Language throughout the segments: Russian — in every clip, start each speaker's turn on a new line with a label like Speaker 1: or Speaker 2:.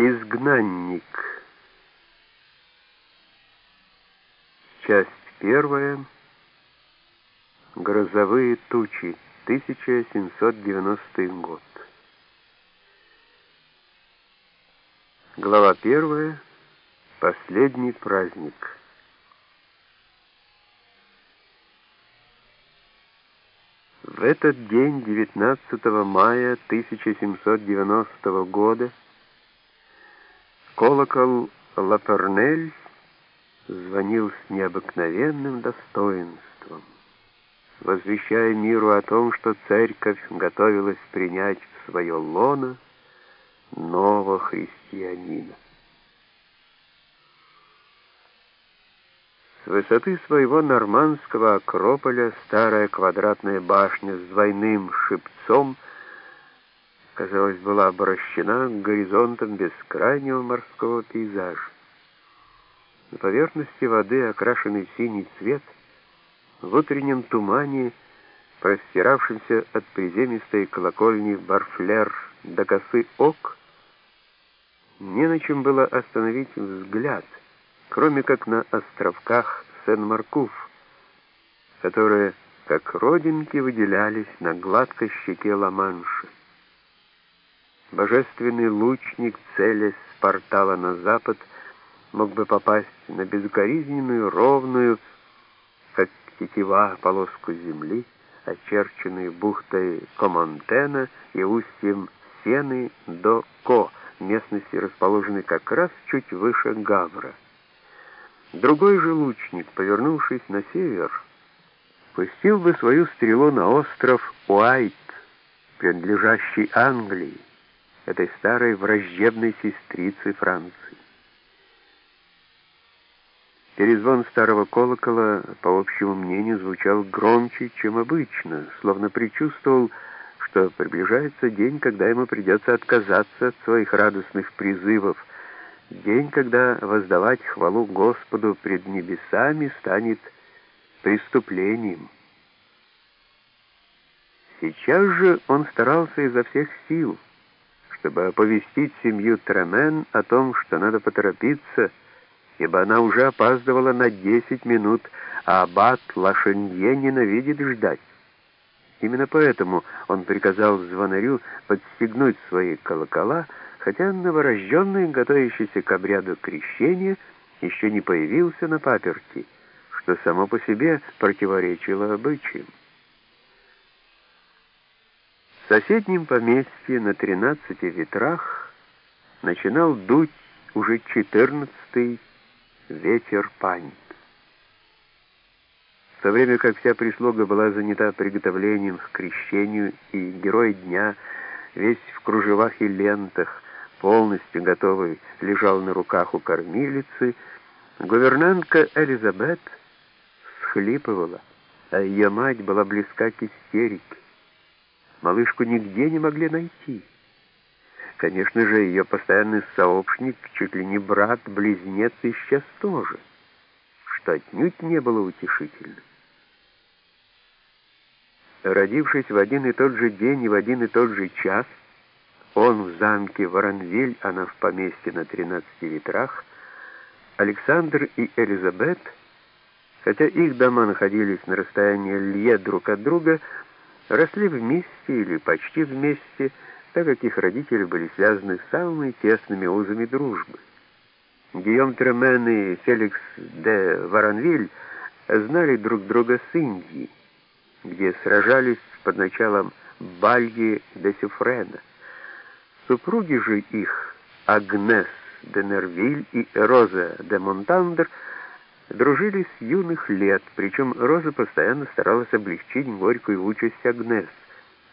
Speaker 1: Изгнанник. Часть первая. Грозовые тучи. 1790 год. Глава первая. Последний праздник. В этот день, 19 мая 1790 года, Колокол Лапернель звонил с необыкновенным достоинством, возвещая миру о том, что церковь готовилась принять в свое лоно нового христианина. С высоты своего нормандского акрополя старая квадратная башня с двойным шипцом — казалось, была обращена к горизонтам бескрайнего морского пейзажа. На поверхности воды, окрашенный синий цвет, в утреннем тумане, простиравшемся от приземистой колокольни Барфлер до косы Ок, не на чем было остановить взгляд, кроме как на островках Сен-Маркуф, которые, как родинки, выделялись на гладкой щеке Ла-Манша. Божественный лучник, целясь с портала на запад, мог бы попасть на безукоризненную, ровную, как тетива, полоску земли, очерченную бухтой Комонтена и устьем Сены до Ко, местности, расположенной как раз чуть выше Гавра. Другой же лучник, повернувшись на север, пустил бы свою стрелу на остров Уайт, принадлежащий Англии, этой старой враждебной сестрицы Франции. Перезвон старого колокола, по общему мнению, звучал громче, чем обычно, словно предчувствовал, что приближается день, когда ему придется отказаться от своих радостных призывов, день, когда воздавать хвалу Господу пред небесами станет преступлением. Сейчас же он старался изо всех сил, чтобы оповестить семью Тремен о том, что надо поторопиться, ибо она уже опаздывала на 10 минут, а аббат Лашенье ненавидит ждать. Именно поэтому он приказал звонарю подстегнуть свои колокола, хотя новорожденный, готовящийся к обряду крещения, еще не появился на паперти, что само по себе противоречило обычаям. В соседнем поместье на тринадцати ветрах начинал дуть уже четырнадцатый ветер паники. В то время как вся прислуга была занята приготовлением к крещению, и герой дня, весь в кружевах и лентах, полностью готовый, лежал на руках у кормилицы, гувернантка Элизабет всхлипывала, а ее мать была близка к истерике. Малышку нигде не могли найти. Конечно же, ее постоянный сообщник, чуть ли не брат-близнец, исчез тоже, что отнюдь не было утешительно. Родившись в один и тот же день и в один и тот же час, он в замке Воронвиль, она в поместье на тринадцати ветрах, Александр и Элизабет, хотя их дома находились на расстоянии лье друг от друга, росли вместе или почти вместе, так как их родители были связаны самыми тесными узами дружбы. Гийом Тремен и Феликс де Варанвиль знали друг друга с Индии, где сражались под началом бальи де Сюффрена. Супруги же их, Агнес де Нервиль и Роза де Монтандер, дружили с юных лет, причем Роза постоянно старалась облегчить горькую участь Агнес,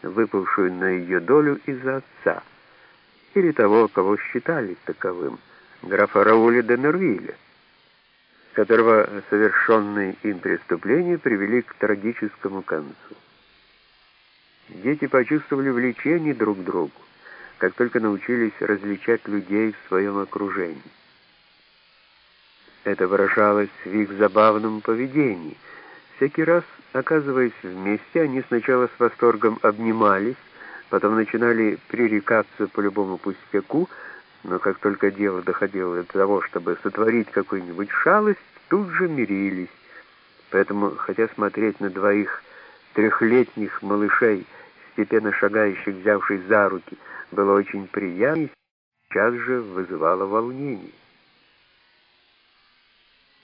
Speaker 1: выпавшую на ее долю из-за отца, или того, кого считали таковым, графа Рауля де Нервиля, которого совершенные им преступления привели к трагическому концу. Дети почувствовали влечение друг к другу, как только научились различать людей в своем окружении. Это выражалось в их забавном поведении. Всякий раз, оказываясь вместе, они сначала с восторгом обнимались, потом начинали пререкаться по любому пустяку, но как только дело доходило до того, чтобы сотворить какую-нибудь шалость, тут же мирились. Поэтому, хотя смотреть на двоих трехлетних малышей, степенно шагающих, взявшись за руки, было очень приятно, сейчас же вызывало волнение.